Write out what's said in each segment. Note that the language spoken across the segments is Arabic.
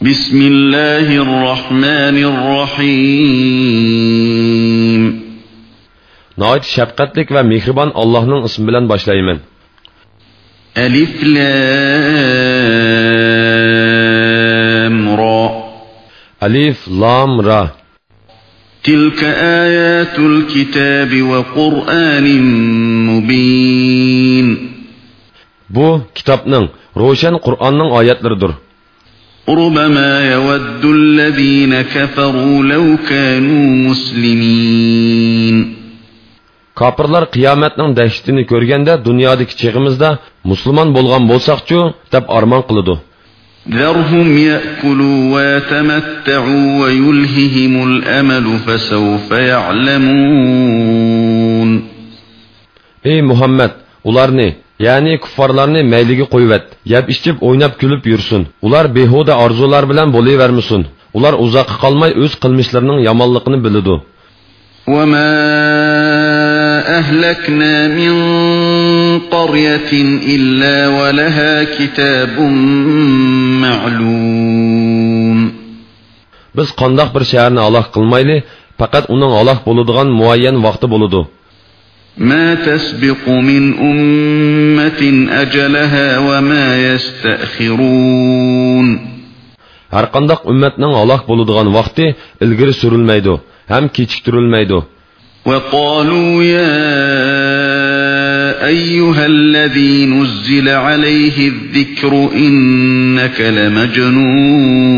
بسم الله الرحمن الرحيم Nəhayət şəfqətlik və mehriban Allah'ın ismi bilan başlayman. ألف لام را Alif, Lam, Ra. تلك آيات الكتاب وقرآن مبين Bu kitobning, ro'shan Qur'onning oyatlaridir. ربما يود الذين كفروا لو كانوا مسلمين Kafirlar qiyomatning dahshatini ko'rganda dunyodagi chig'imizda musulmon bo'lgan bo'lsaqchu deb armon qiladi. ذرهم يأكلوا ويتمتعوا ويلههم الأمل فسوف يعلمون Ey Muhammad, ularni, ya'ni kuffarlarni mayliga qo'yvat, yeb ichib o'ynab kulib yursin. Ular behuda orzular bilan bo'lavermasin. Ular uzoqqa qolmay o'z qilmishlarining yomonligini biladi. وما أهلكنا من قرية إلا ولها كتاب معلوم Biz qandoq bir shaharni aloq qilmayli, faqat uning aloq bo'ladigan muayyan vaqti bo'ladi. ما تسبق من أمة أجلها وما يستأخرون. هر قندق أمتنا الله بلدغان وقت الغر سرلميدو هم الميدو وقالوا يا أيها الذي نزل عليه الذكر إنك لمجنون.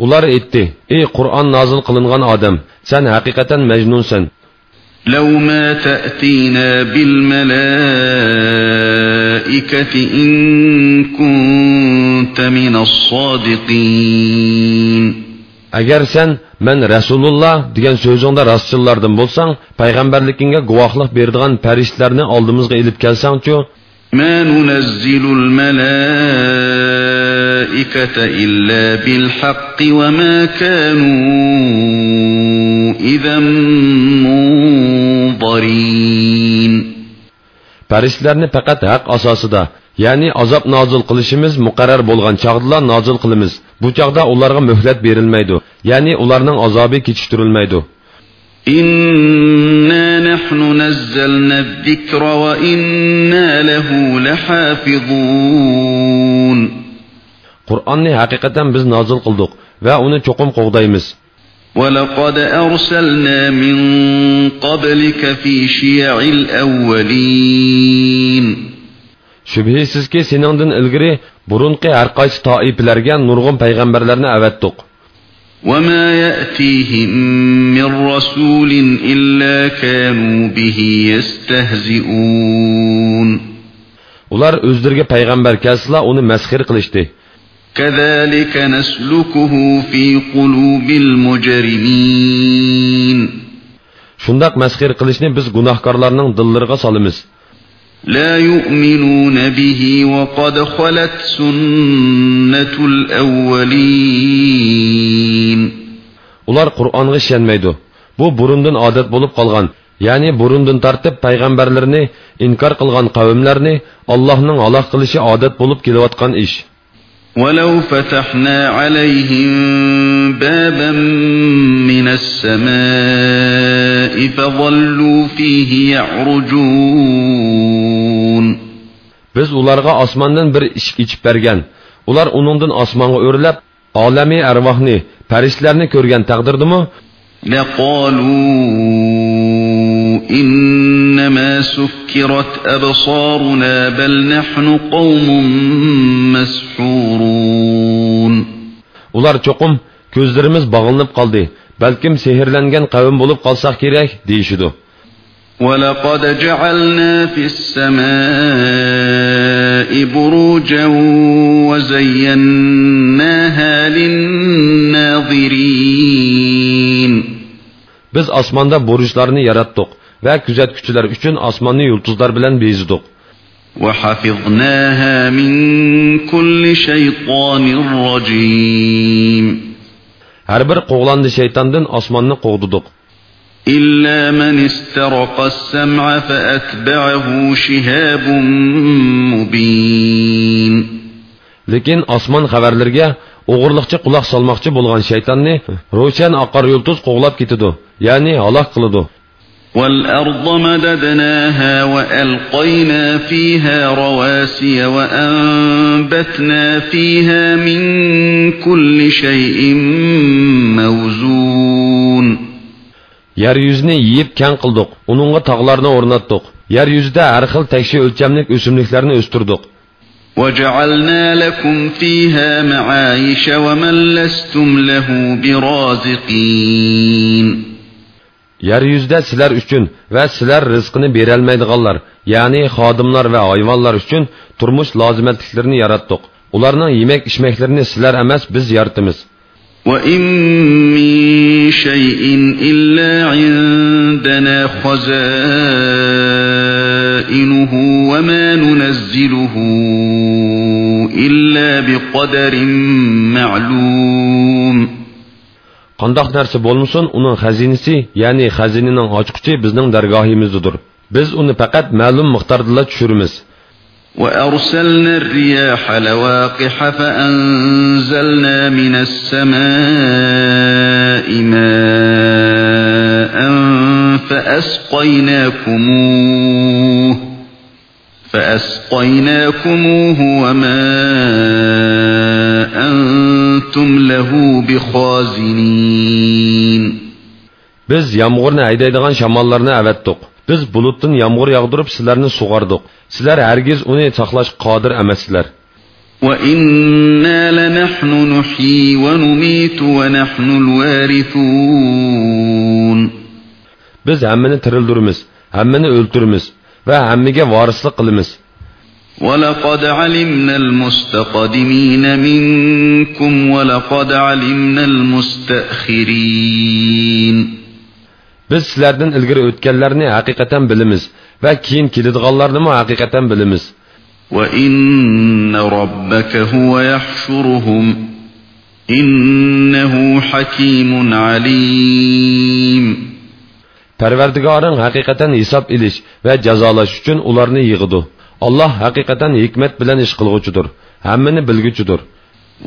Ular etti, ey Kur'an nazil آدم سن حقيقة مجنون سن لو ما تأتينا بالملائكة إن كنت من الصادقين Agar sen men Rasululloh degan so'zingda rostchillardan bo'lsang, payg'ambarligingga guvohlik beradigan farishtalarni oldimizga ilib kelsangchu, ما ننزل الملائكة إلا بالحق وما كانوا إذا farishtalarni faqat haq asosida, ya'ni azob nozil qilishimiz muqarrar bo'lgan chaqdala nozil qilamiz. Bu chaqda ularga muhlat berilmaydi, ya'ni ularning azobi kechiktirilmaydi. إنا نحن نزلنا الذكر وإنا له لحافظون Qur'onni haqiqatan biz nozil qildik va uni cho'qim qo'g'daymiz. ولقد أرسلنا من قبلك في شيع الأولين شبهسيز كي سيناندن إلغري برونقي أرقايس طائب لرغان نرغم پيغمبرلرنا أبدتوك وما يأتيهم من رسول إلا كانوا به يستهزئون Ular özlərgə peyğəmbər kəslə onu məsxir. كذلك نسلكه في قلوب المجرمين Shundaq masxir qilishni biz gunohkorlarning dillariga solamiz. لا يؤمنون به وقد خلت سنة الأولين Ular Qur'onga ishonmaydi. Bu burundan odat bo'lib qolgan, ya'ni burundan tortib payg'ambarlarni inkor qilgan qavmlarni Allohning aloq qilishi odat bo'lib kelayotgan ish. ولو فتحنا عليهم بابا من السماء فظلوا فيه يعرجون Biz ularga osmondan bir eshik ichib bergan. Ular uningdan osmonga o'rlab, olamiy arvohni, farishtalarni ko'rgan taqdirdimi? لقالوا إنما سكرت أبصارنا بل نحن قوم مسحورون Ular cho'qim ko'zlarimiz bog'lanib qoldi. Balkim sehrlangan qavm bo'lib qolsak kerak deyishidu. ولقد جعلنا في السماء بروجا وزيناها للناظرين Biz osmonda burujlarni yaratdik va kuzatuvchilar uchun osmonni yulduzlar bilan bezidik. وحفظناها من كل شيطان رجيم Har bir qo'g'landi shaytondan osmonni qo'g'didik. إلا من استرق السمع فأتبعه شهاب مبين lekin osmon xabarlariga o'g'irliqchi quloq solmoqchi bo'lgan shaytonni ro'shan oqar yulduz qo'g'lab ketidi ya'ni halok qiladi والأرض مددناها وألقينا فيها رواسي وأنبتنا فيها من كل شيء موزون yeryüzini yiyip keng qildik uningga tog'larni o'rnatdik yer yuzida har xil tekshi o'lchamlik o'simliklarni o'stirdik وجعلنا لكم فيها معايش ومن لستم له برازقين yer yuzida sizlar uchun va sizlar rizqini berolmaydiganlar ya'ni xodimlar va hayvonlar uchun turmush lozimatliklarini yaratdik ularning yemak ichmaklarini sizlar emas biz yaratamiz وإن من شيء إلا عندنا خزائنه وما ننزله إلا بقدر معلوم قانداق نەرسە بولمىسۇن ئۇنىڭ خەزىنىسى يەنى خەزىنىنىڭ ئاچقۇچى بىزنىڭ دەرگاھىمىزدىدۇر بىز ئۇنى پەقەت مەلۇم مىقداردىلا چۈشۈرىمىز وارسلنا الرياح لواقح فانزلنا من السماء ماء فاسقيناكموه فاسقيناكموه وما أن أنتم له بخازنين biz yomg'irni haydaydigan shamollarni avatdiq biz bulutdan yomg'ir yog'dirib sizlarni sug'ardiq sizlar hargiz uni saqlash qodir emassizlar وَإِنَّا لَنَحْنُ نُحْيِي وَنُمِيتُ وَنَحْنُ الْوَارِثُونَ biz hammani tirildirmiz hammani o'ltirmiz va hammaga vorislik qilamiz وَلَقَدْ عَلِمْنَا الْمُسْتَقْدِمِينَ مِنكُمْ وَلَقَدْ عَلِمْنَا الْمُسْتَأْخِرِينَ biz sizlardan ilgari o'tganlarni haqiqatan bilamiz va keyin keladiganlarni haqiqatan bilamiz وَإِنَّ رَبَّكَ هُوَ يَحْشُرُهُمْ إِنَّهُ حَكِيمٌ عَلِيمٌ parvardigoring haqiqatan hisob ilish va jazolash uchun ularni yig'idi alloh haqiqatan hikmat bilan ish qilg'uchidir hammani bilguchidir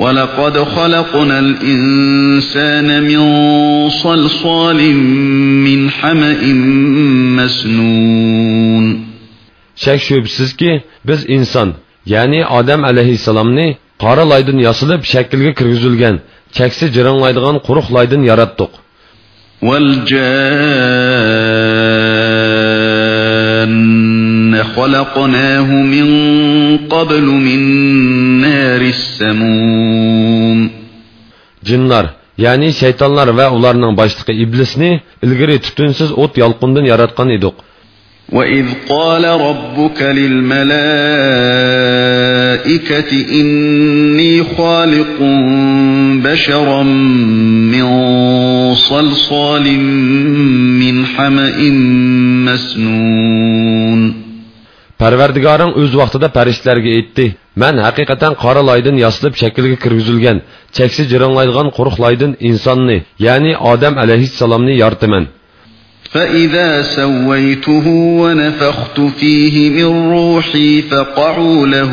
وَلَقَدْ خَلَقْنَا الْإِنسَانَ مِنْ صَلْصَالٍ مِنْ حَمَإٍ مَسْنُونٍ shak shubsizki biz inson ya'ni odam alayhissalomni qora loydan yosilib shaklga kirgizilgan chaksi jiranglaydigan quruq loydan yaratdik وَالْجَانَّ خلقناه من قبل من نار السموم. جنر يعني شيطانlar ve onların başlığı iblisni ilgiri tutunsuz ot yalqından yaratqan eduq وَإِذْ قَالَ رَبُّكَ لِلْمَلَائِكَةِ إِنِّي خَالِقٌ بَشَرًا مِنْ صَلْصَالٍ مِنْ حَمَإٍ مَسْنُونٍ parvardigoring o'z vaqtida farishtalarga aytdi man haqiqatan qora loydan yosilib shaklga kirgizilgan chaksi jiranglaydigan quruq loydan insonni ya'ni odam alayhissalomni yoritaman فَإِذَا سَوَّيْتُهُ وَنَفَخْتُ فِيهِ مِنْ رُوحِي فَقَعُوا لَهُ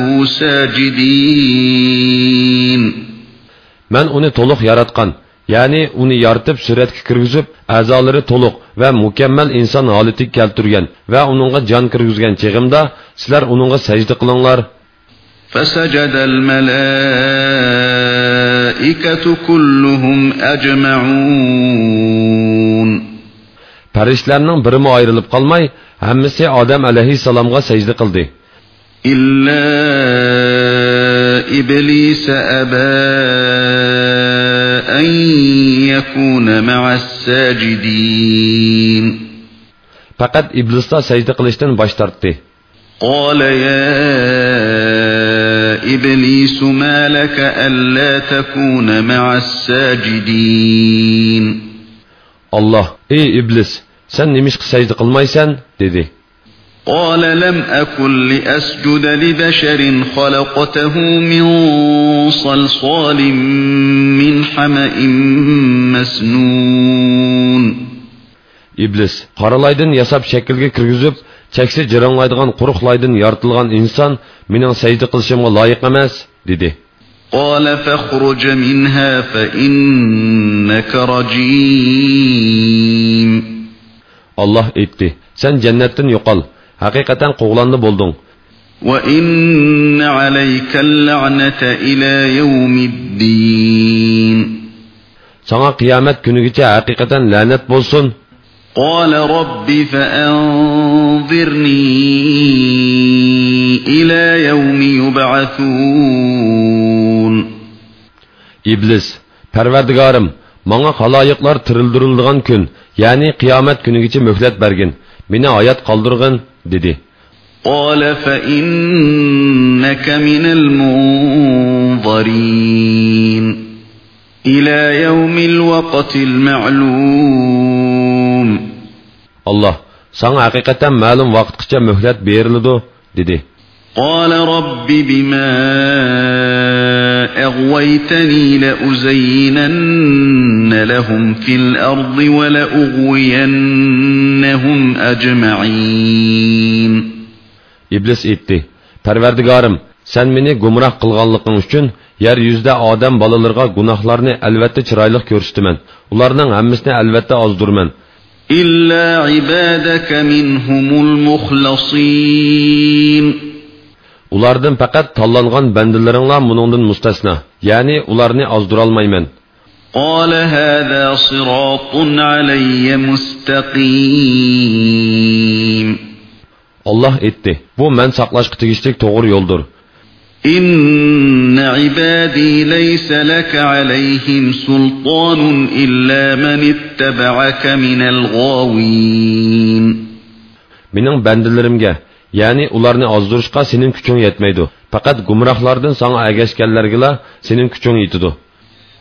سَاجِدِينَ man uni to'liq yaratgan ya'ni uni yoritib suratga kirgizib a'zolari to'liq va mukammal inson holatiga keltirgan va uningga jon kirgizgan chig'imda sizlar uningga sajda qilinglar فَسَجَدَ الْمَلَائِكَةُ كُلُّهُمْ أَجْمَعُونَ farishtalarning birimi ayrilib qolmay hammasi odam alayhissalomga sajda qildi إِلَّا إِبْلِيسَ أَبَى يكون مع الساجدين. فقد إبلس سجد قلشتن باشترت قال يا إبليس ما لك ألا تكون مع الساجدين. الله إيه إبليس سن نمشق سجد قلميسن دي دي. قال لم أكن لأسجد لبشر خلقته من صلصال من حمأ مسنون iblis qoralaydan yasab shaklga kirgizib chaksi jiranglaydigan quruq loydan yoritilgan inson mening sajda qilishimga loyiq emas dedi قال فاخرج منها فإنك رجيم Allah aytdi sen jannatdan yo'qol haqiqatan qo'g'landi bo'lding وإن عليك اللعنة إلى يوم الدين sana qiyomat kunigacha haqiqatan la'nat bo'lsin قال رب فأنظرني إلى يوم يبعثون iblis parvardigorim manga xaloyiqlar tirildirildigan kun ya'ni qiyomat kunigacha muhlat bergin meni hayot qoldirg'in dedi قال فإنك من المنظرين إلى يوم الوقت المعلوم alloh sana haqiqatan ma'lum vaqtgacha muhlat beriladi dedi قال رب بما أغويتني لأزينن لهم في الأرض ولأغوينهم أجمعين iblis aytdi parvardigorim sen meni gumroh qilganliging uchun yer yuzida odam bolalarga gunohlarni albatta chiroyli ko'rsataman ularning hammasini albatta ozdurman إلا عبادك منهم المخلصين ulardan faqat tanlangan bandalaringlar buningdan mustasno ya'ni ularni ozdurolmayman قال هذا صراط علي مستقيم olloh aytdi bu man saqlashga tegishli to'g'ri yo'ldir إن عبادي ليس لك عليهم سلطان إلا من اتبعك من الغاوين mening bandalarimga ya'ni ularni ozdurishga sening kuching yetmaydi faqat gumrohlardan sanga agashganlargila sening kuching yetidi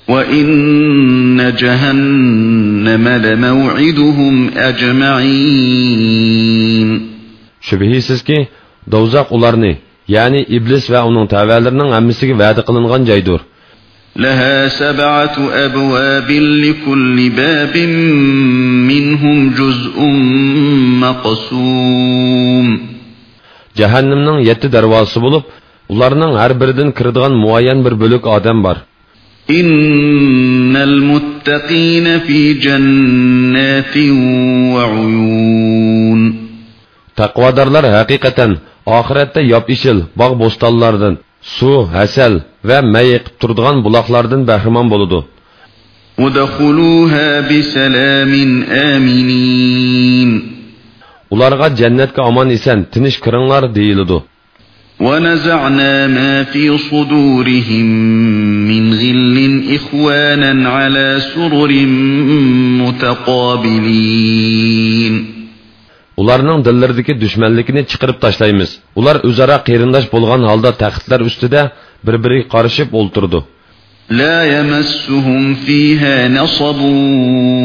وإن جهنم لموعدهم أجمعين shubhisizki dovzaq ularni ya'ni iblis va uning tavalarining hammasiga va'da qilingan joydir لها سبعة أبواب لكل باب منهم جزء مقسوم jahannamning yetti darvozasi bo'lib ularning har biridan kiradigan muayyan bir bo'lik odam bor إن المتقين في جنات وعيون taqvodorlar haqiqatan oxiratda yop ishil bog' bo'stonlardan suv hasal va may eqib turadigan buloqlardan bahramon bo'ladi ادخلوها بسلام آمنين ularga jannatga omon eson tinch kiringlar deyiladi ونزعنا ما في صدورهم من غل إخوانا على سرر متقابلين ularning dillaridagi dushmanlikini chiqarib tashlaymiz ular o'zaro qarindosh bo'lgan holda taxtlar ustida bir biriga qarishib o'ltirdi لا يمسهم فيها نصب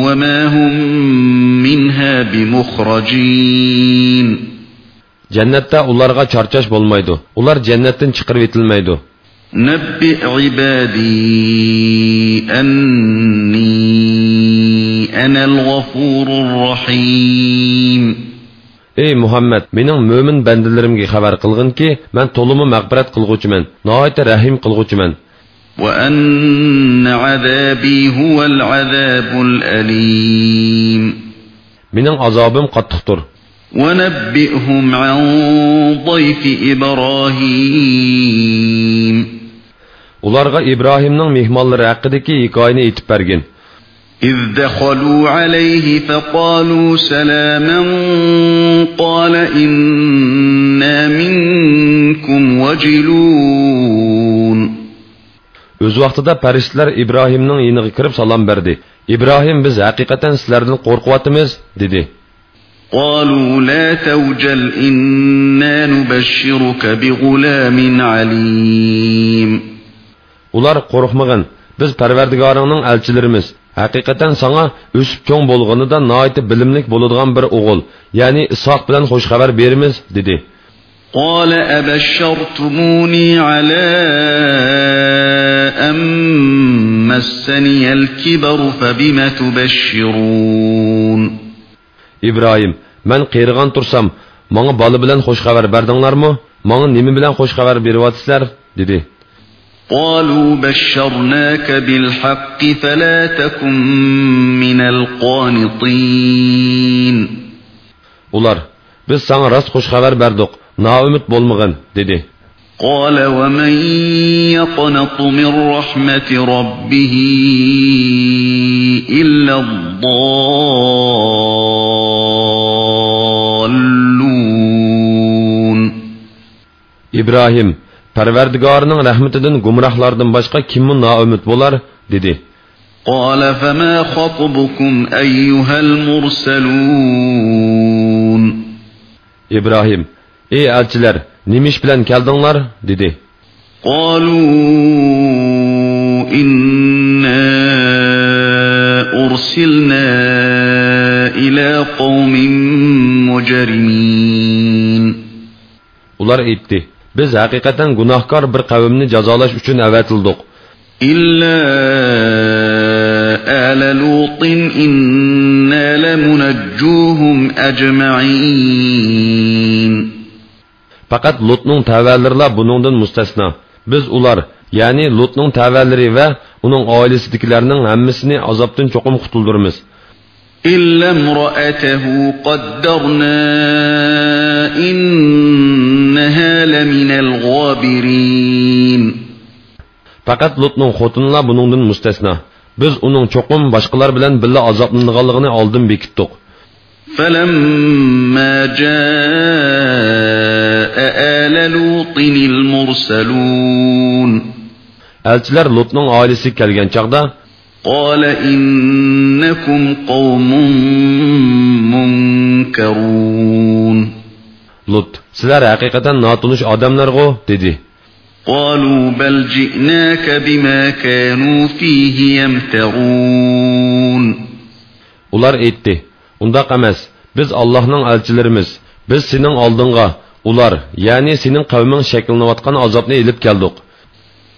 وما هم منها بمخرجين jannatda ularga charchash bo'lmaydi ular jannatdan chiqarib etilmaydi نبئ عبادي أني أنا الغفور الرحيم ey muhammad mening mo'min bandalarimga xabar qilginki man to'limi mag'firat qilg'uchiman nihoyatda rahim qilg'uchiman وأن عذابي هو العذاب الأليم mening azobim qattiqdir ونبئهم عن ضيف إبراهيم ularga ibrohimning mehmonlari haqidagi hikoyani aytib bergin إذ دخلوا عليه فقالوا سلاما قال إنا منكم وجلون o'z vaqtida farishtalar ibrohimning yiniga kirib salom berdi ibrohim biz haqiqatan sizlardan qo'rqyapmiz dedi قالوا لا توجل إنا نبشرك بغلام عليم ular biz bilimlik bir bilan dedi قال أبشرتموني على أن مسني الكبر فبم تبشرون؟ إبراهيم من قيرغان ترسم من بالي بلان خوش خبر بردن لارمو من نمي بلان خوش خبر بيرواتسلر ديدي قالوا بشرناك بالحق فلا تكن من القانطين. Ular, biz sana rast hoş haber berdik. Noumid bo'lmag'in dedi قال ومن يقنط من رحمة ربه إلا الضالون ibrohim parvardigorining rahmatidan gumrohlardan boshqa kimmi noumid bo'lar dedi قال فما خطبكم أيها المرسلون ibrohim ey elchilar nima ish bilan keldinglar dedi قالوا إنا أرسلنا إلى قوم مجرمين ular aytdi biz haqiqatan gunohkor bir qavmni jazolash uchun avatildik إلا آل لوط إنا لمنجوهم أجمعين faqat lutning tavallarilar buningdan mustasno biz ular ya'ni lutning tavallari va uning oilasidagilarning hammasini azobdan cho'qim qutuldirmiz إلا امرأته قدرنا إنها لمن الغابرين faqat lutning xotinlar buningdan mustasno biz uning cho'qim boshqalar bilan birga azoblanganligini oldin bekitdik فلما جاء آل لوط المرسلون elchilar lutning oilasi kelgan chog'da قال إنكم قوم منكرون lut sizlar haqiqatan notunish odamlarg'u dedi قالوا بل جئناك بما كانوا فيه يمترون ular aytdi undaq emas biz allohning elchilarimiz biz sening oldinga ular ya'ni sening qavming shakllanayotgan azobni ilib keldik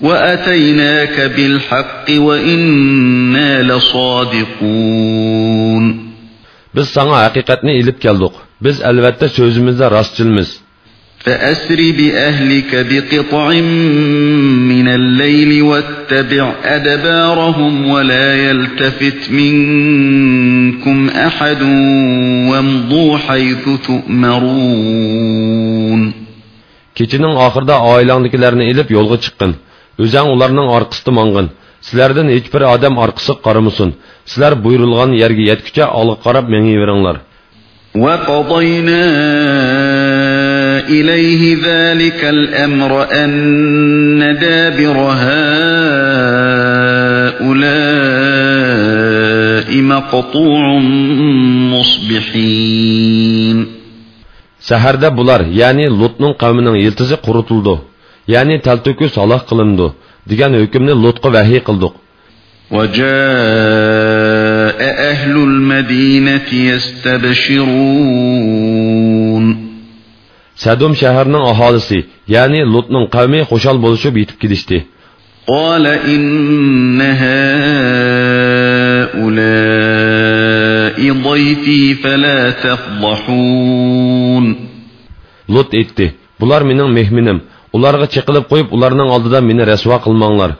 وأتيناك بالحق وإنا لصادقون biz sana keldik biz فأسر بأهلك بقطع من الليل واتبع أدبارهم ولا يلتفت منكم أحد وامضوا حيث تؤمرون kechining oxirida oilangdagilarni ilib yo'lga chiqqin o'zang ularning orqasida mong'in sizlardan hech bir odam orqasiga qaramasin sizlar buyurilgan yerga yetguncha olg'a qarab mengiyveringlar وقضينا إليه ذلك الأمر أن دابر هؤلاء مقطوع مصبحين. سهر ده يعني لطن قومنون يلتزي قرطلدو يعني تلتوكو صلاح قلندو ديگن حكمني لطق وحي قلدو وجاء أهل المدينة يستبشرون sadum shahrining aholisi ya'ni lutning qavmi xushal bo'lishib yetib kelishdi قال إن هؤلاء ضيفي فلا تفضحون lut aytdi bular mening mehminim ularga chiqilib qo'yib ularning oldida meni rasvo qilmanglar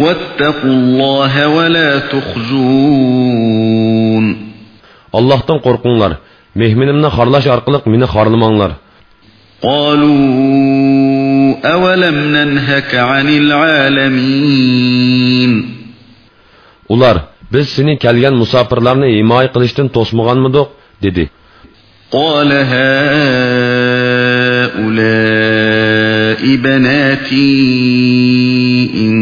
واتقوا الله ولا تخزون allohdan qo'rqinglar mehminimni xorlash orqali meni xorlamanglar قالوا أولم ننهك عن العالمين ular biz seni kelgan musofirlarni himoya qilishdan to'smaganmidik dedi قال هؤلاء بناتي إن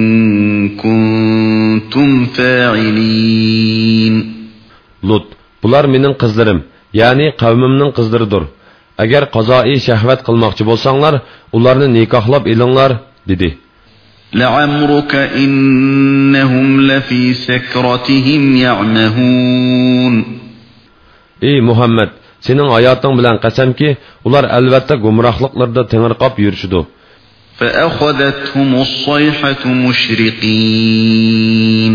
كنتم فاعلين lut bular mening qizlarim ya'ni qavmimning qizlaridir agar qazoi shahvat qilmoqchi bo'lsanglar ularni nikohlab ilinglar dedi لعمرك إنهم لفي سكرتهم يعمهون ey muhammad sening hayoting bilan qasamki ular albatta gumrohliqlarda tingirqab مشرقين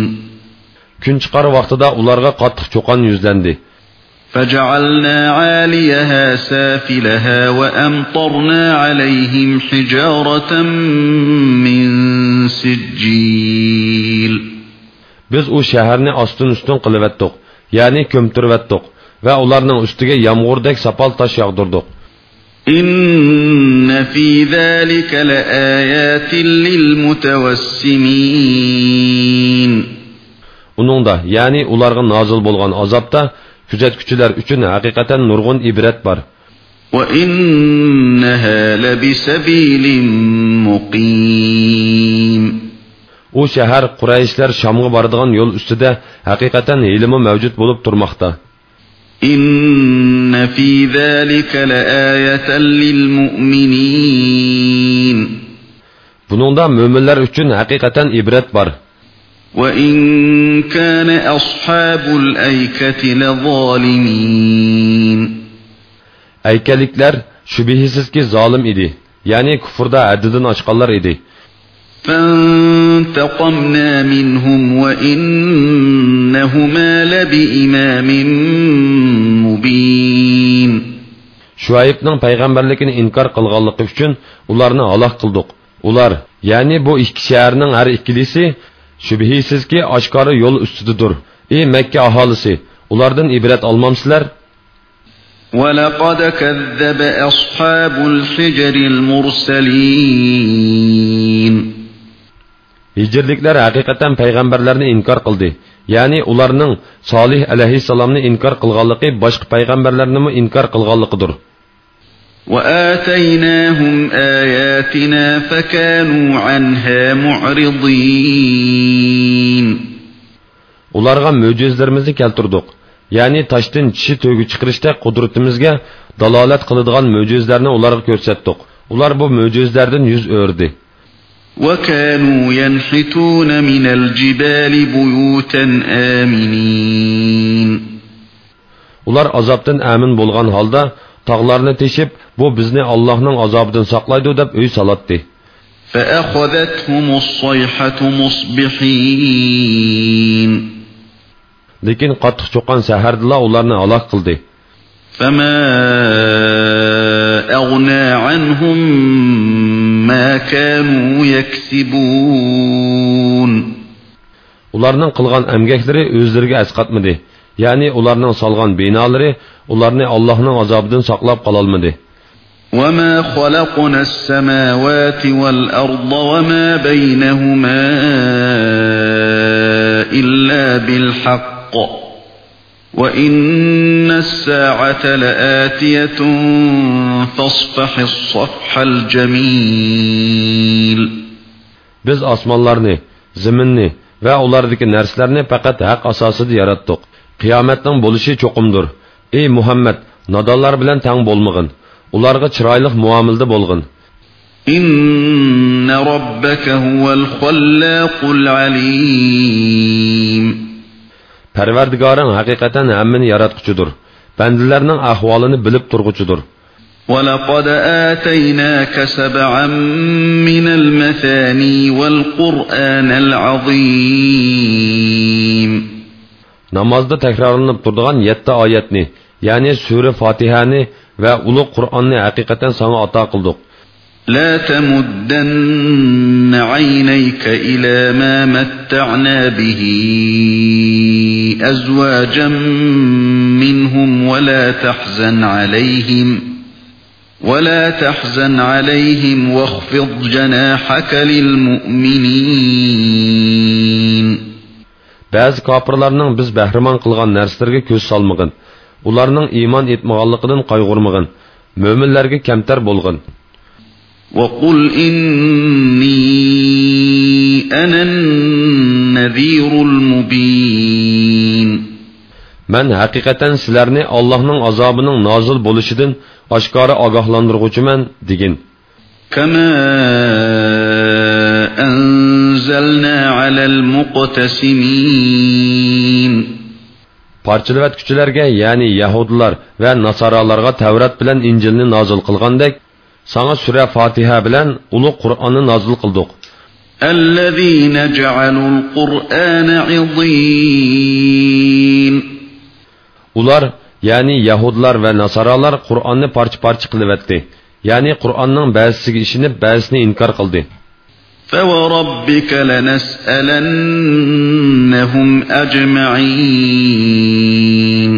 kun chiqar vaqtida ularga qattiq cho'qon yuzlandi فجعلنا عاليها سافلها وأمطرنا عليهم حجارة من سجيل Biz u shaharni ostin-ustin qilib etdik, ya'ni ko'mtirib etdik va ularning ustiga yomg'irdak sapal tosh yog'dirdik. إن في ذلك لآيات للمتوسمين Uningda, ya'ni ularga nozil bo'lgan azobda kuzatuvchilar uchun haqiqatan nurg'un ibrat bor. وإنها لبسبيل مقيم U shahar Qurayshlar Shamga boradigan yo'l ustida haqiqatan ilmi mavjud bo'lib turmoqda. إن في ذلك لآية للمؤمنين Buningda mo'minlar uchun haqiqatan ibrat bor. وإن كان أصحاب الأيكة لظالمين Aykaliklar shubhisizki zolim edi, ya'ni kufrda haddidan oshqanlar edi. فانتقمنا منهم وإنهما لبإمام مبين Shuaybning payg'ambarligini inkor qilganligi uchun ularni halok qildik. Ular, ya'ni bu ikki shaharning har ikkilisi shubhisizki oshkora yo'l ustidadir. Ey Makka aholisi, ulardan ibrat olmamsizlar? ولقد كذب أصحاب الحجر المرسلين Hijrliklar haqiqatan payg'ambarlarni inkor qildi. Ya'ni ularning Solih alayhissalomni inkor qilganligi boshqa payg'ambarlarni inkor qilganligidir. وآتيناهم آياتنا فكانوا عنها معرضين Ularga mo'jizlarimizni keltirdik. Ya'ni toshdan tishi to'gi chiqarishda qudratimizga dalolat qiladigan mo'jizlarni ularga ko'rsatdik. Ular bu mo'jizlardan yuz o'rdi. وكانوا ينحتون من الجبال بيوتا آمنين Ular azobdan amin bo'lgan holda tog'larni teshib, bu bizni Allohning azobidan saqlaydi deb uy salatdi. فأخذتهم الصيحة مصبحين Lekin qattiq cho'qqan sahardila ularni halok qildi. فما أغنى عنهم ما كانوا يكسبون Ularning qilgan amgaklari o'zlariga asqatmadi. Ya'ni ularning solgan binolari ularni Allohning azobidan saqlab qololmadi. وما خلقنا السماوات والأرض وما بينهما إلا بالحق وإن الساعة لآتية فاصفح الصفح الجميل Biz osmonlarni, zaminni va ulardagi narsalarni faqat haq asosida yaratdik. Qiyomatning bo'lishi cho'qimdir. Ey Muhammad, nodonlar bilan tang bo'lmag'in. Ularga chiroyli muomilda bo'lg'in. إن ربك هو الخلاق العليم Parvardigoring haqiqatan hammani yaratquchidir. Bandalarning ahvolini bilib turg'uchidir. ولقد آتيناك سبعا من المثاني والقرآن العظيم Namozda takrorlanib turadigan 7 oyatni, ya'ni sura Fatihani va ulug' Qur'onni haqiqatan sana ato qildik. لا تمدن عينيك إلى ما متعنا به أزواجا منهم ولا تحزن عليهم ولا تحزن عليهم واخفض جناحك للمؤمنين Ba'zi kofirlarning biz bahramon qilgan narsalarga ko'z solmag'in. Ularning iymon etmaganligidan qayg'urmag'in. Mo'minlarga kamtar bo'lg'in. وقل إني أنا النذير المبين Man haqiqatan sizlarni Allohning azobining nozil bo'lishidan oshkora ogohlantiruvchiman degin. كما أنزلنا على المقتسمين Parchalavatkuchilarga, ya'ni Yahudilar va Nasoralarga Tavrat bilan Injilni nozil qilgandek, sana sura Fatiha bilan ulug' Qur'onni nozil qildik. الذين جعلوا القرآن Ular, ya'ni yahudlar va nasoralar qur'onni parcha parcha qilibyotdi ya'ni qur'onning ba'zisiga ishinib ba'zisini inkor qildi فوربك لنسألنهم أجمعين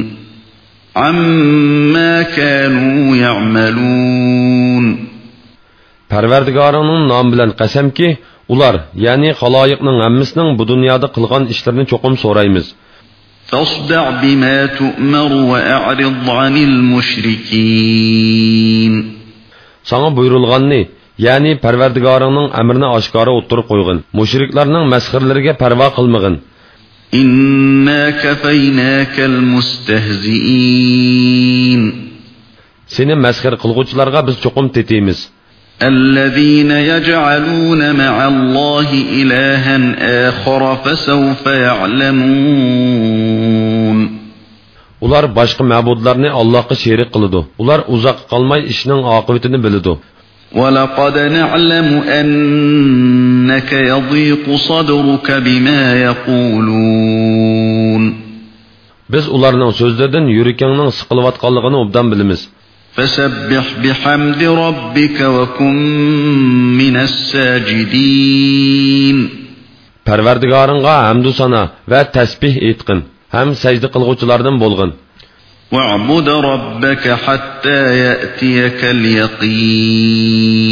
عما كانوا يعملون parvardigoringning nomi bilan qasamki ular ya'ni xaloyiqning hammasining bu dunyoda qilgan ishlarini cho'qim so'raymiz فاصدع بما تؤمر وأعرض عن المشركين sana buyurilganni ya'ni parvardigoringning amrini oshkora o'ttirib qo'yg'in mushriklarning masxirlariga parvo qilmag'in إنا كفيناك المستهزئين seni masxir qilg'uvchilarga biz cho'qim tetimiz الذين يجعلون مع الله إلها آخر فسوف يعلمون ular ular ولقد نعلم أنك يضيق صدرك بما يقولون biz ularning so'zlaridan yurakingning siqilayotganligini obdan bilamiz فسبح بحمد ربك وكن من الساجدين parvardigoringga hamdu sana va tasbih aytqin ham sajda qilg'uvchilardan bo'lg'in واعبد ربك حتى يأتيك اليقين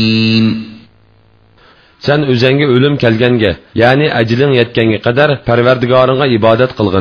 sen o'zanga o'lim kelganga ya'ni ajling yetganga qadar parvardigoringga ibodat qilg'in